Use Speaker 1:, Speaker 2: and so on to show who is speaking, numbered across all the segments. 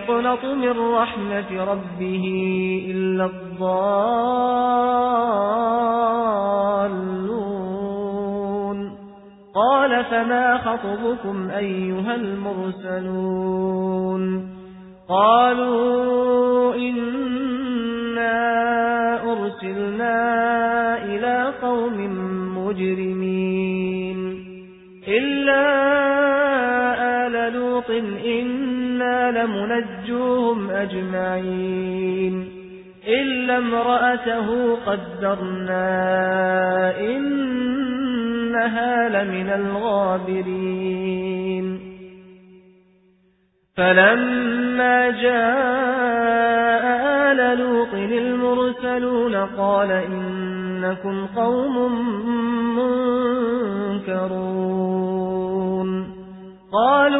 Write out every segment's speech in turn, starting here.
Speaker 1: يقنط من رحمة ربه إلا الضالون. قال فما خطبكم أيها المرسلون؟ قالوا إنا أرسلنا إلى قوم مجرمين. لوط إنا لمنجوهم أجمعين. إلا امرأته قدرنا إنها لمن الغابرين. فلما جاء آل لوط المرسلون قال إنكم قوم منكرون. قالوا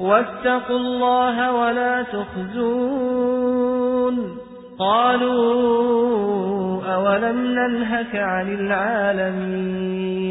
Speaker 1: واتقوا الله ولا تخزون. قالوا أولم ننهك عن العالمين.